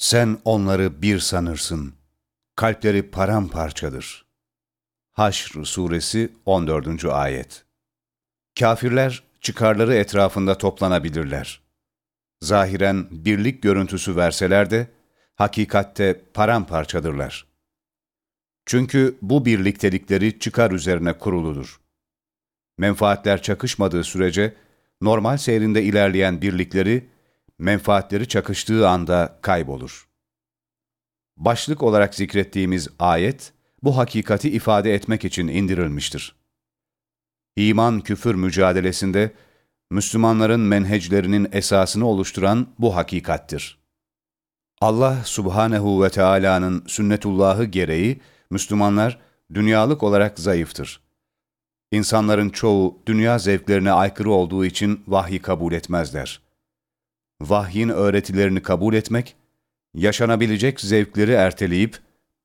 Sen onları bir sanırsın. Kalpleri paramparçadır. Haşr suresi 14. ayet. Kafirler çıkarları etrafında toplanabilirler. Zahiren birlik görüntüsü verseler de hakikatte paramparçadırlar. Çünkü bu birliktelikleri çıkar üzerine kuruludur. Menfaatler çakışmadığı sürece normal seyrinde ilerleyen birlikleri menfaatleri çakıştığı anda kaybolur. Başlık olarak zikrettiğimiz ayet, bu hakikati ifade etmek için indirilmiştir. İman-küfür mücadelesinde, Müslümanların menheclerinin esasını oluşturan bu hakikattir. Allah subhanehu ve Teala'nın sünnetullahı gereği, Müslümanlar dünyalık olarak zayıftır. İnsanların çoğu dünya zevklerine aykırı olduğu için vahyi kabul etmezler vahyin öğretilerini kabul etmek, yaşanabilecek zevkleri erteleyip,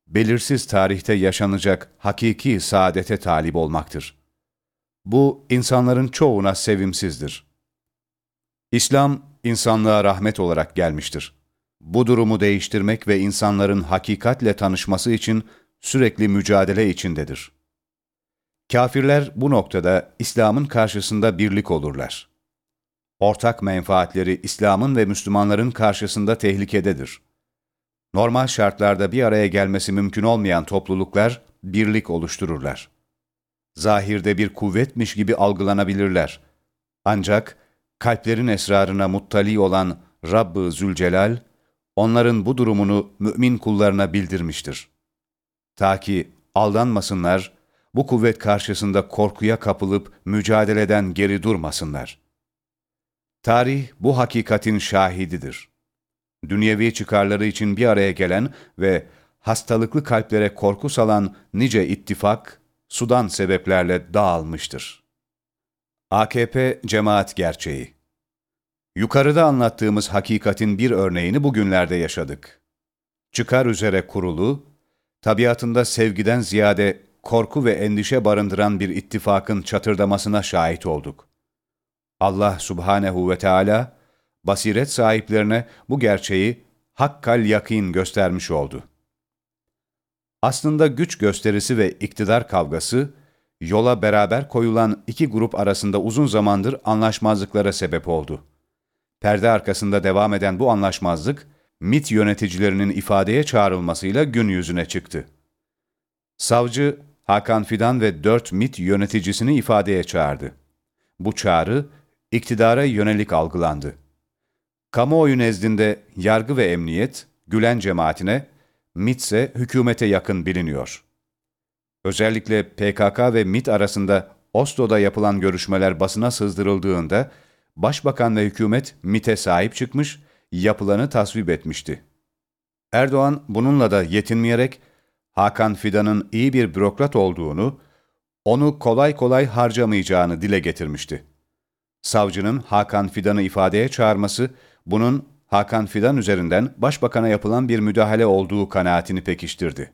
belirsiz tarihte yaşanacak hakiki saadete talip olmaktır. Bu, insanların çoğuna sevimsizdir. İslam, insanlığa rahmet olarak gelmiştir. Bu durumu değiştirmek ve insanların hakikatle tanışması için sürekli mücadele içindedir. Kafirler bu noktada İslam'ın karşısında birlik olurlar ortak menfaatleri İslam'ın ve Müslümanların karşısında tehlikededir. Normal şartlarda bir araya gelmesi mümkün olmayan topluluklar birlik oluştururlar. Zahirde bir kuvvetmiş gibi algılanabilirler. Ancak kalplerin esrarına muttali olan Rabb-ı Zülcelal, onların bu durumunu mümin kullarına bildirmiştir. Ta ki aldanmasınlar, bu kuvvet karşısında korkuya kapılıp mücadeleden geri durmasınlar.'' Tarih bu hakikatin şahididir. Dünyevi çıkarları için bir araya gelen ve hastalıklı kalplere korku salan nice ittifak, sudan sebeplerle dağılmıştır. AKP Cemaat Gerçeği Yukarıda anlattığımız hakikatin bir örneğini bugünlerde yaşadık. Çıkar üzere kurulu, tabiatında sevgiden ziyade korku ve endişe barındıran bir ittifakın çatırdamasına şahit olduk. Allah subhanehu ve Teala basiret sahiplerine bu gerçeği hakkal yakin göstermiş oldu. Aslında güç gösterisi ve iktidar kavgası, yola beraber koyulan iki grup arasında uzun zamandır anlaşmazlıklara sebep oldu. Perde arkasında devam eden bu anlaşmazlık, MIT yöneticilerinin ifadeye çağrılmasıyla gün yüzüne çıktı. Savcı, Hakan Fidan ve dört MIT yöneticisini ifadeye çağırdı. Bu çağrı, iktidara yönelik algılandı. Kamuoyu nezdinde yargı ve emniyet, Gülen cemaatine, MİT ise hükümete yakın biliniyor. Özellikle PKK ve MİT arasında Oslo'da yapılan görüşmeler basına sızdırıldığında, Başbakan ve hükümet MİT'e sahip çıkmış, yapılanı tasvip etmişti. Erdoğan bununla da yetinmeyerek, Hakan Fidan'ın iyi bir bürokrat olduğunu, onu kolay kolay harcamayacağını dile getirmişti savcının Hakan Fidan'ı ifadeye çağırması, bunun Hakan Fidan üzerinden başbakana yapılan bir müdahale olduğu kanaatini pekiştirdi.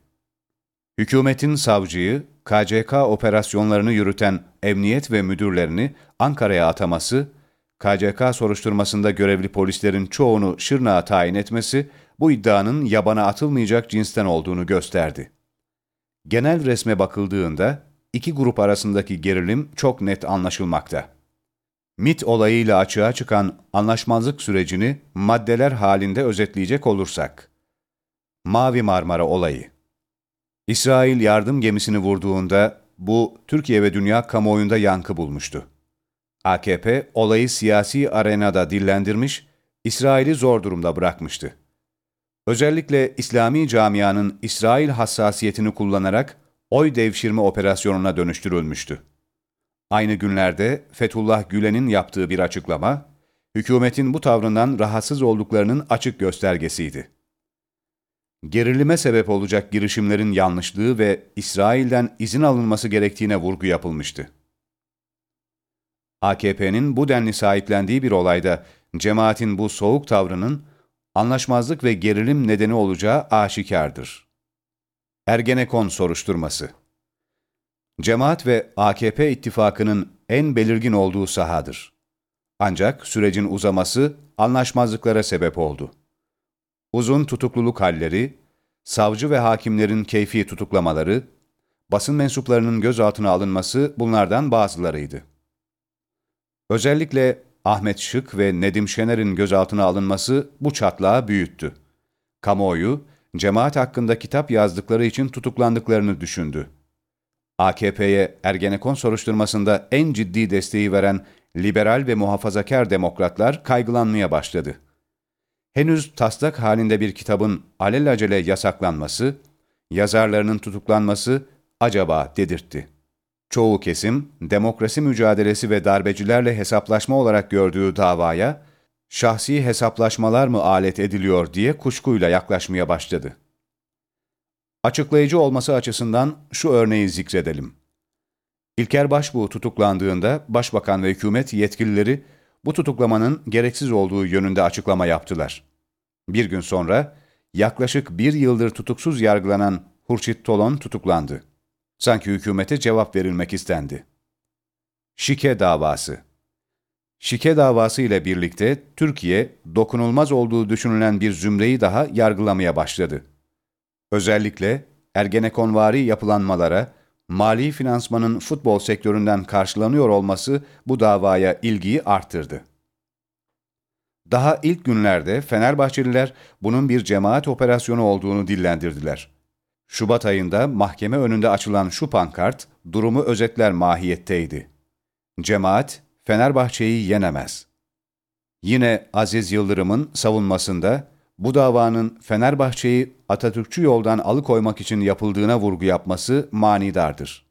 Hükümetin savcıyı, KCK operasyonlarını yürüten emniyet ve müdürlerini Ankara'ya ataması, KCK soruşturmasında görevli polislerin çoğunu Şırnak'a tayin etmesi, bu iddianın yabana atılmayacak cinsten olduğunu gösterdi. Genel resme bakıldığında, iki grup arasındaki gerilim çok net anlaşılmakta. MIT olayıyla açığa çıkan anlaşmazlık sürecini maddeler halinde özetleyecek olursak. Mavi Marmara olayı İsrail yardım gemisini vurduğunda bu Türkiye ve dünya kamuoyunda yankı bulmuştu. AKP olayı siyasi arenada dillendirmiş, İsrail'i zor durumda bırakmıştı. Özellikle İslami camianın İsrail hassasiyetini kullanarak oy devşirme operasyonuna dönüştürülmüştü. Aynı günlerde Fethullah Gülen'in yaptığı bir açıklama, hükümetin bu tavrından rahatsız olduklarının açık göstergesiydi. Gerilime sebep olacak girişimlerin yanlışlığı ve İsrail'den izin alınması gerektiğine vurgu yapılmıştı. AKP'nin bu denli sahiplendiği bir olayda cemaatin bu soğuk tavrının anlaşmazlık ve gerilim nedeni olacağı aşikardır. Ergenekon soruşturması Cemaat ve AKP ittifakının en belirgin olduğu sahadır. Ancak sürecin uzaması anlaşmazlıklara sebep oldu. Uzun tutukluluk halleri, savcı ve hakimlerin keyfi tutuklamaları, basın mensuplarının gözaltına alınması bunlardan bazılarıydı. Özellikle Ahmet Şık ve Nedim Şener'in gözaltına alınması bu çatlağı büyüttü. Kamuoyu, cemaat hakkında kitap yazdıkları için tutuklandıklarını düşündü. AKP'ye Ergenekon soruşturmasında en ciddi desteği veren liberal ve muhafazakar demokratlar kaygılanmaya başladı. Henüz taslak halinde bir kitabın alelacele yasaklanması, yazarlarının tutuklanması acaba dedirtti. Çoğu kesim, demokrasi mücadelesi ve darbecilerle hesaplaşma olarak gördüğü davaya, şahsi hesaplaşmalar mı alet ediliyor diye kuşkuyla yaklaşmaya başladı. Açıklayıcı olması açısından şu örneği zikredelim. İlker Başbuğ tutuklandığında Başbakan ve hükümet yetkilileri bu tutuklamanın gereksiz olduğu yönünde açıklama yaptılar. Bir gün sonra yaklaşık bir yıldır tutuksuz yargılanan Hurşit Tolon tutuklandı. Sanki hükümete cevap verilmek istendi. Şike davası Şike davası ile birlikte Türkiye, dokunulmaz olduğu düşünülen bir zümreyi daha yargılamaya başladı. Özellikle Ergenekonvari yapılanmalara, mali finansmanın futbol sektöründen karşılanıyor olması bu davaya ilgiyi arttırdı. Daha ilk günlerde Fenerbahçeliler bunun bir cemaat operasyonu olduğunu dillendirdiler. Şubat ayında mahkeme önünde açılan şu pankart durumu özetler mahiyetteydi. Cemaat, Fenerbahçe'yi yenemez. Yine Aziz Yıldırım'ın savunmasında bu davanın Fenerbahçe'yi Atatürkçü yoldan alıkoymak için yapıldığına vurgu yapması manidardır.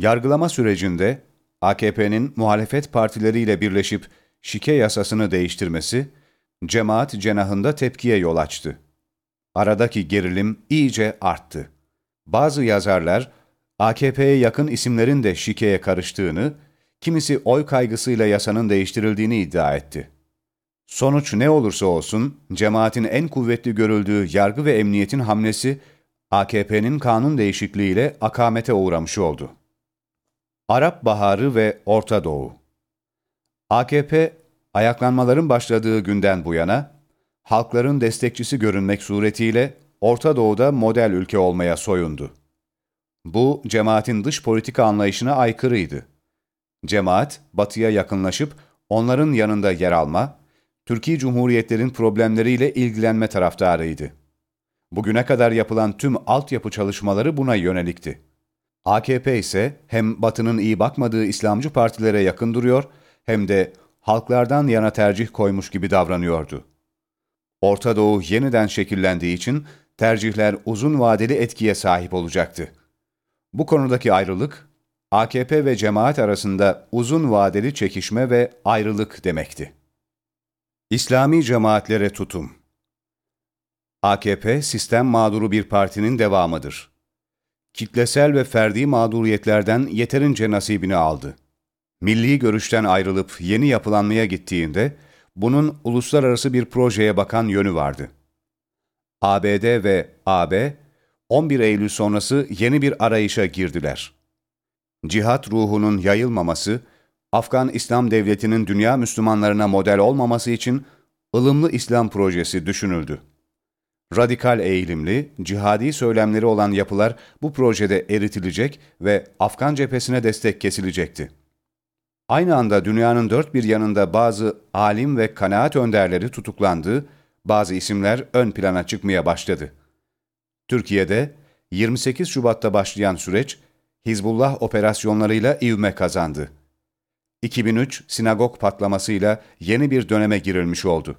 Yargılama sürecinde AKP'nin muhalefet partileriyle birleşip şike yasasını değiştirmesi, cemaat cenahında tepkiye yol açtı. Aradaki gerilim iyice arttı. Bazı yazarlar, AKP'ye yakın isimlerin de şikeye karıştığını, kimisi oy kaygısıyla yasanın değiştirildiğini iddia etti. Sonuç ne olursa olsun, cemaatin en kuvvetli görüldüğü yargı ve emniyetin hamlesi, AKP'nin kanun değişikliğiyle akamete uğramış oldu. Arap Baharı ve Orta Doğu AKP, ayaklanmaların başladığı günden bu yana, halkların destekçisi görünmek suretiyle Orta Doğu'da model ülke olmaya soyundu. Bu, cemaatin dış politika anlayışına aykırıydı. Cemaat, batıya yakınlaşıp onların yanında yer alma, Türkiye Cumhuriyetlerin problemleriyle ilgilenme taraftarıydı. Bugüne kadar yapılan tüm altyapı çalışmaları buna yönelikti. AKP ise hem Batı'nın iyi bakmadığı İslamcı partilere yakın duruyor hem de halklardan yana tercih koymuş gibi davranıyordu. Orta Doğu yeniden şekillendiği için tercihler uzun vadeli etkiye sahip olacaktı. Bu konudaki ayrılık, AKP ve cemaat arasında uzun vadeli çekişme ve ayrılık demekti. İslami cemaatlere tutum AKP, sistem mağduru bir partinin devamıdır. Kitlesel ve ferdi mağduriyetlerden yeterince nasibini aldı. Milli görüşten ayrılıp yeni yapılanmaya gittiğinde, bunun uluslararası bir projeye bakan yönü vardı. ABD ve AB, 11 Eylül sonrası yeni bir arayışa girdiler. Cihat ruhunun yayılmaması, Afgan İslam Devleti'nin dünya Müslümanlarına model olmaması için ılımlı İslam projesi düşünüldü. Radikal eğilimli, cihadi söylemleri olan yapılar bu projede eritilecek ve Afgan cephesine destek kesilecekti. Aynı anda dünyanın dört bir yanında bazı alim ve kanaat önderleri tutuklandı, bazı isimler ön plana çıkmaya başladı. Türkiye'de 28 Şubat'ta başlayan süreç, Hizbullah operasyonlarıyla ivme kazandı. 2003 sinagog patlamasıyla yeni bir döneme girilmiş oldu.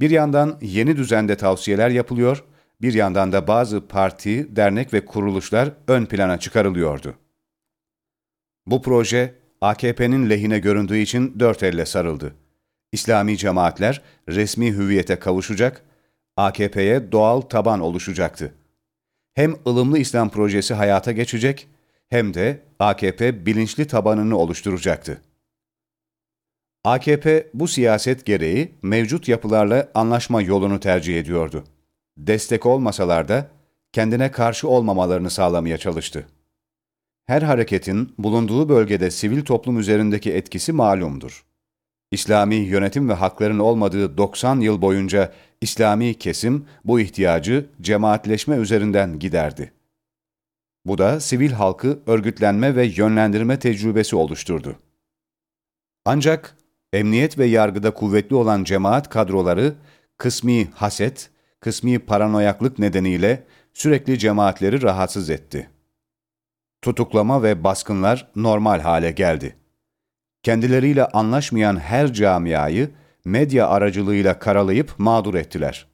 Bir yandan yeni düzende tavsiyeler yapılıyor, bir yandan da bazı parti, dernek ve kuruluşlar ön plana çıkarılıyordu. Bu proje AKP'nin lehine göründüğü için dört elle sarıldı. İslami cemaatler resmi hüviyete kavuşacak, AKP'ye doğal taban oluşacaktı. Hem ılımlı İslam projesi hayata geçecek, hem de AKP bilinçli tabanını oluşturacaktı. AKP bu siyaset gereği mevcut yapılarla anlaşma yolunu tercih ediyordu. Destek olmasalar da kendine karşı olmamalarını sağlamaya çalıştı. Her hareketin bulunduğu bölgede sivil toplum üzerindeki etkisi malumdur. İslami yönetim ve hakların olmadığı 90 yıl boyunca İslami kesim bu ihtiyacı cemaatleşme üzerinden giderdi. Bu da sivil halkı örgütlenme ve yönlendirme tecrübesi oluşturdu. Ancak emniyet ve yargıda kuvvetli olan cemaat kadroları kısmi haset, kısmi paranoyaklık nedeniyle sürekli cemaatleri rahatsız etti. Tutuklama ve baskınlar normal hale geldi. Kendileriyle anlaşmayan her camiayı medya aracılığıyla karalayıp mağdur ettiler.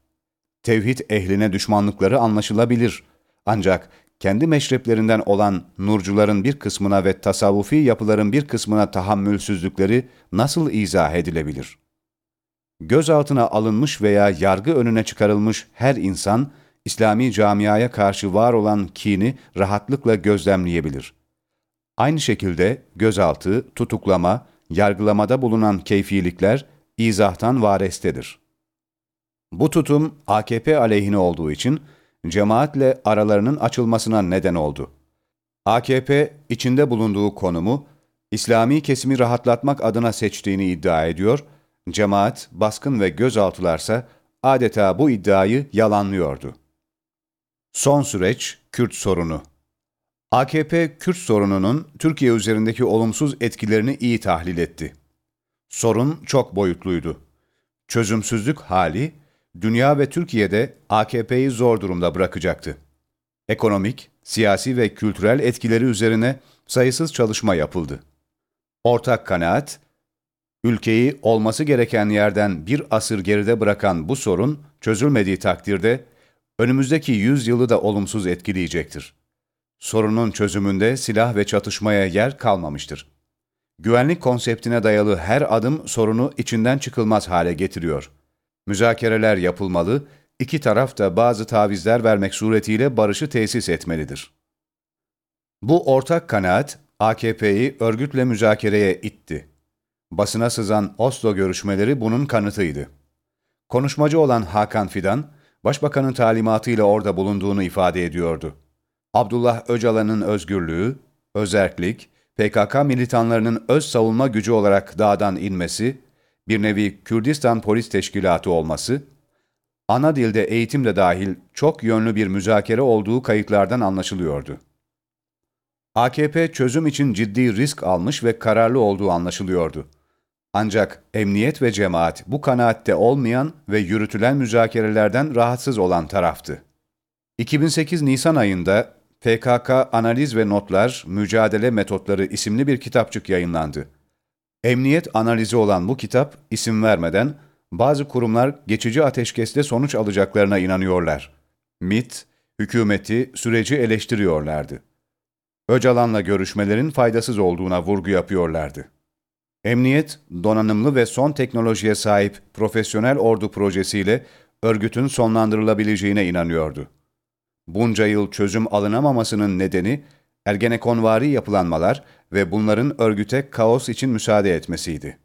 Tevhid ehline düşmanlıkları anlaşılabilir. Ancak kendi meşreplerinden olan nurcuların bir kısmına ve tasavvufi yapıların bir kısmına tahammülsüzlükleri nasıl izah edilebilir? Gözaltına alınmış veya yargı önüne çıkarılmış her insan, İslami camiaya karşı var olan kini rahatlıkla gözlemleyebilir. Aynı şekilde gözaltı, tutuklama, yargılamada bulunan keyfilikler izahtan varestedir. Bu tutum AKP aleyhine olduğu için cemaatle aralarının açılmasına neden oldu. AKP içinde bulunduğu konumu İslami kesimi rahatlatmak adına seçtiğini iddia ediyor, cemaat, baskın ve gözaltılarsa adeta bu iddiayı yalanlıyordu. Son süreç Kürt sorunu. AKP Kürt sorununun Türkiye üzerindeki olumsuz etkilerini iyi tahlil etti. Sorun çok boyutluydu. Çözümsüzlük hali dünya ve Türkiye'de AKP'yi zor durumda bırakacaktı. Ekonomik, siyasi ve kültürel etkileri üzerine sayısız çalışma yapıldı. Ortak kanaat, ülkeyi olması gereken yerden bir asır geride bırakan bu sorun çözülmediği takdirde önümüzdeki yüzyılı da olumsuz etkileyecektir. Sorunun çözümünde silah ve çatışmaya yer kalmamıştır. Güvenlik konseptine dayalı her adım sorunu içinden çıkılmaz hale getiriyor. Müzakereler yapılmalı, iki taraf da bazı tavizler vermek suretiyle barışı tesis etmelidir. Bu ortak kanaat AKP'yi örgütle müzakereye itti. Basına sızan Oslo görüşmeleri bunun kanıtıydı. Konuşmacı olan Hakan Fidan, Başbakanın talimatıyla orada bulunduğunu ifade ediyordu. Abdullah Öcalan'ın özgürlüğü, özerklik, PKK militanlarının öz savunma gücü olarak dağdan inmesi, bir nevi Kürdistan Polis Teşkilatı olması, ana dilde eğitim de dahil çok yönlü bir müzakere olduğu kayıtlardan anlaşılıyordu. AKP çözüm için ciddi risk almış ve kararlı olduğu anlaşılıyordu. Ancak emniyet ve cemaat bu kanaatte olmayan ve yürütülen müzakerelerden rahatsız olan taraftı. 2008 Nisan ayında PKK Analiz ve Notlar, Mücadele Metotları isimli bir kitapçık yayınlandı. Emniyet analizi olan bu kitap, isim vermeden, bazı kurumlar geçici ateşkeste sonuç alacaklarına inanıyorlar. MIT, hükümeti, süreci eleştiriyorlardı. Öcalan'la görüşmelerin faydasız olduğuna vurgu yapıyorlardı. Emniyet, donanımlı ve son teknolojiye sahip profesyonel ordu projesiyle örgütün sonlandırılabileceğine inanıyordu. Bunca yıl çözüm alınamamasının nedeni, Ergenekonvari yapılanmalar ve bunların örgüte kaos için müsaade etmesiydi.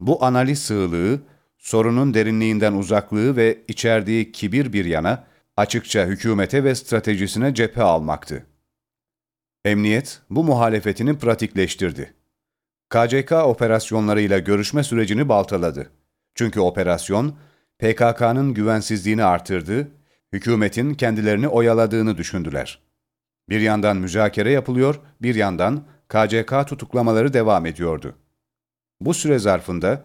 Bu analiz sığlığı, sorunun derinliğinden uzaklığı ve içerdiği kibir bir yana, açıkça hükümete ve stratejisine cephe almaktı. Emniyet, bu muhalefetini pratikleştirdi. KCK operasyonlarıyla görüşme sürecini baltaladı. Çünkü operasyon, PKK'nın güvensizliğini artırdı, hükümetin kendilerini oyaladığını düşündüler. Bir yandan müzakere yapılıyor, bir yandan KCK tutuklamaları devam ediyordu. Bu süre zarfında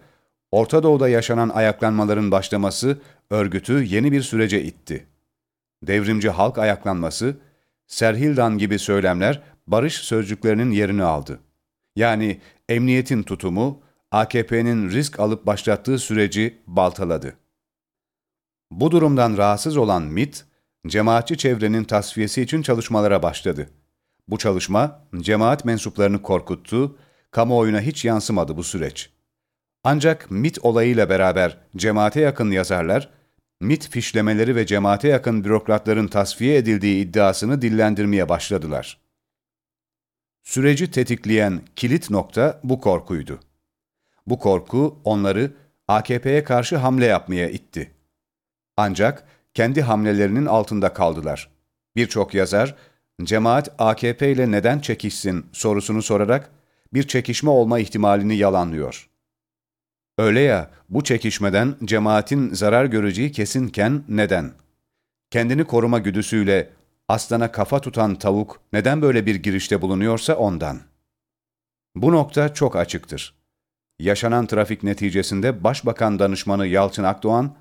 Orta Doğu'da yaşanan ayaklanmaların başlaması örgütü yeni bir sürece itti. Devrimci halk ayaklanması, Serhildan gibi söylemler barış sözcüklerinin yerini aldı. Yani emniyetin tutumu, AKP'nin risk alıp başlattığı süreci baltaladı. Bu durumdan rahatsız olan MIT, cemaatçi çevrenin tasfiyesi için çalışmalara başladı. Bu çalışma, cemaat mensuplarını korkuttu, kamuoyuna hiç yansımadı bu süreç. Ancak MIT olayıyla beraber cemaate yakın yazarlar, MIT fişlemeleri ve cemaate yakın bürokratların tasfiye edildiği iddiasını dillendirmeye başladılar. Süreci tetikleyen kilit nokta bu korkuydu. Bu korku onları AKP'ye karşı hamle yapmaya itti. Ancak kendi hamlelerinin altında kaldılar. Birçok yazar, cemaat AKP ile neden çekişsin sorusunu sorarak bir çekişme olma ihtimalini yalanlıyor. Öyle ya, bu çekişmeden cemaatin zarar göreceği kesinken neden? Kendini koruma güdüsüyle aslana kafa tutan tavuk neden böyle bir girişte bulunuyorsa ondan. Bu nokta çok açıktır. Yaşanan trafik neticesinde Başbakan Danışmanı Yalçın Akdoğan,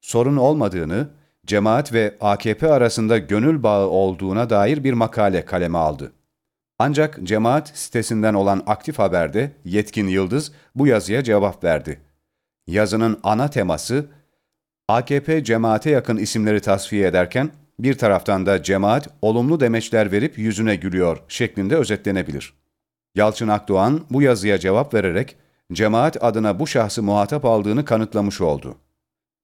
sorun olmadığını, cemaat ve AKP arasında gönül bağı olduğuna dair bir makale kaleme aldı. Ancak cemaat sitesinden olan Aktif Haber'de Yetkin Yıldız bu yazıya cevap verdi. Yazının ana teması, AKP cemaate yakın isimleri tasfiye ederken, bir taraftan da cemaat olumlu demeçler verip yüzüne gülüyor şeklinde özetlenebilir. Yalçın Akdoğan bu yazıya cevap vererek, cemaat adına bu şahsı muhatap aldığını kanıtlamış oldu.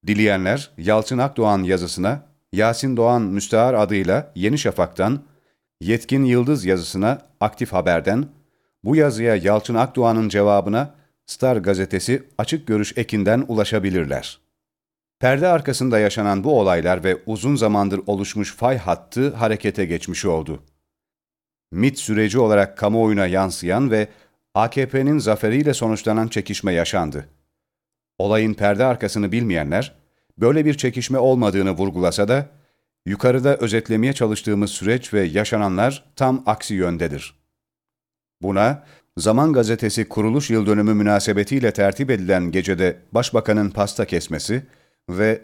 Dileyenler Yalçın Akdoğan yazısına Yasin Doğan Müstahar adıyla Yeni Şafak'tan, Yetkin Yıldız yazısına Aktif Haber'den, bu yazıya Yalçın Akdoğan'ın cevabına Star gazetesi Açık Görüş ekinden ulaşabilirler. Perde arkasında yaşanan bu olaylar ve uzun zamandır oluşmuş fay hattı harekete geçmiş oldu. MIT süreci olarak kamuoyuna yansıyan ve AKP'nin zaferiyle sonuçlanan çekişme yaşandı. Olayın perde arkasını bilmeyenler, böyle bir çekişme olmadığını vurgulasa da, yukarıda özetlemeye çalıştığımız süreç ve yaşananlar tam aksi yöndedir. Buna, Zaman Gazetesi kuruluş yıl dönümü münasebetiyle tertip edilen gecede Başbakanın pasta kesmesi ve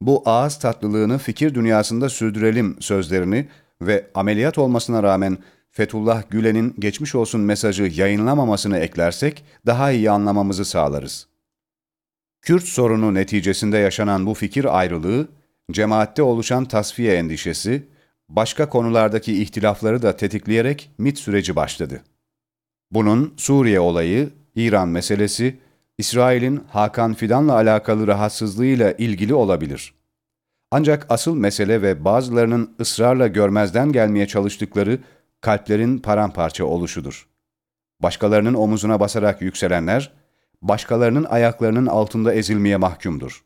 bu ağız tatlılığını fikir dünyasında sürdürelim sözlerini ve ameliyat olmasına rağmen Fethullah Gülen'in geçmiş olsun mesajı yayınlamamasını eklersek daha iyi anlamamızı sağlarız. Kürt sorunu neticesinde yaşanan bu fikir ayrılığı, cemaatte oluşan tasfiye endişesi, başka konulardaki ihtilafları da tetikleyerek MIT süreci başladı. Bunun Suriye olayı, İran meselesi, İsrail'in Hakan Fidan'la alakalı rahatsızlığıyla ilgili olabilir. Ancak asıl mesele ve bazılarının ısrarla görmezden gelmeye çalıştıkları kalplerin paramparça oluşudur. Başkalarının omuzuna basarak yükselenler, başkalarının ayaklarının altında ezilmeye mahkumdur.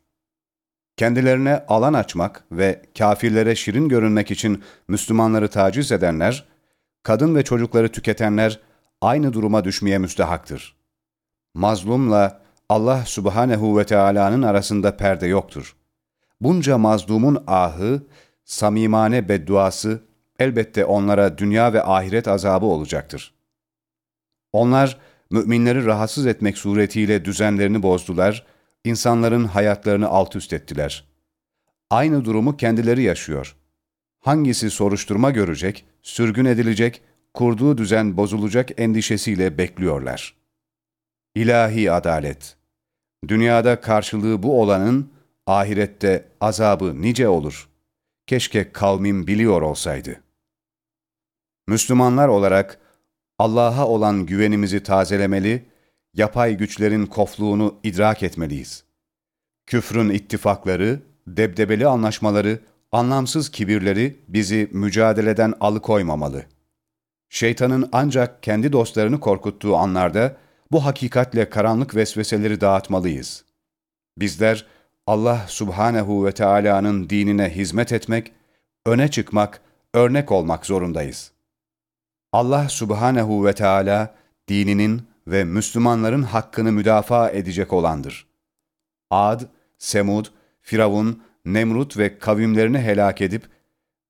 Kendilerine alan açmak ve kafirlere şirin görünmek için Müslümanları taciz edenler, kadın ve çocukları tüketenler aynı duruma düşmeye müstehaktır. Mazlumla Allah subhanehu ve Teala'nın arasında perde yoktur. Bunca mazlumun ahı, samimane bedduası elbette onlara dünya ve ahiret azabı olacaktır. Onlar, müminleri rahatsız etmek suretiyle düzenlerini bozdular, insanların hayatlarını alt üst ettiler. Aynı durumu kendileri yaşıyor. Hangisi soruşturma görecek, sürgün edilecek, kurduğu düzen bozulacak endişesiyle bekliyorlar. İlahi adalet Dünyada karşılığı bu olanın, ahirette azabı nice olur. Keşke kavmim biliyor olsaydı. Müslümanlar olarak, Allah'a olan güvenimizi tazelemeli, yapay güçlerin kofluğunu idrak etmeliyiz. Küfrün ittifakları, debdebeli anlaşmaları, anlamsız kibirleri bizi mücadeleden alıkoymamalı. Şeytanın ancak kendi dostlarını korkuttuğu anlarda bu hakikatle karanlık vesveseleri dağıtmalıyız. Bizler Allah subhanehu ve Teala'nın dinine hizmet etmek, öne çıkmak, örnek olmak zorundayız.'' Allah subhanehu ve Teala dininin ve Müslümanların hakkını müdafaa edecek olandır. Ad, Semud, Firavun, Nemrut ve kavimlerini helak edip,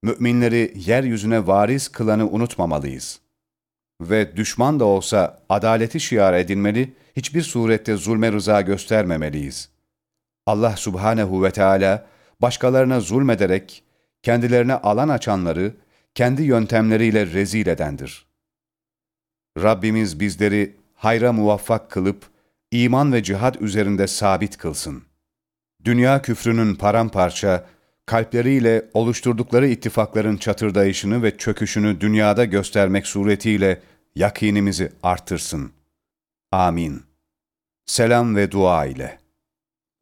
müminleri yeryüzüne varis kılanı unutmamalıyız. Ve düşman da olsa adaleti şiar edinmeli, hiçbir surette zulme rıza göstermemeliyiz. Allah subhanehu ve Teala başkalarına zulmederek, kendilerine alan açanları, kendi yöntemleriyle rezil edendir. Rabbimiz bizleri hayra muvaffak kılıp, iman ve cihad üzerinde sabit kılsın. Dünya küfrünün paramparça, kalpleriyle oluşturdukları ittifakların çatırdayışını ve çöküşünü dünyada göstermek suretiyle yakinimizi artırsın. Amin. Selam ve dua ile.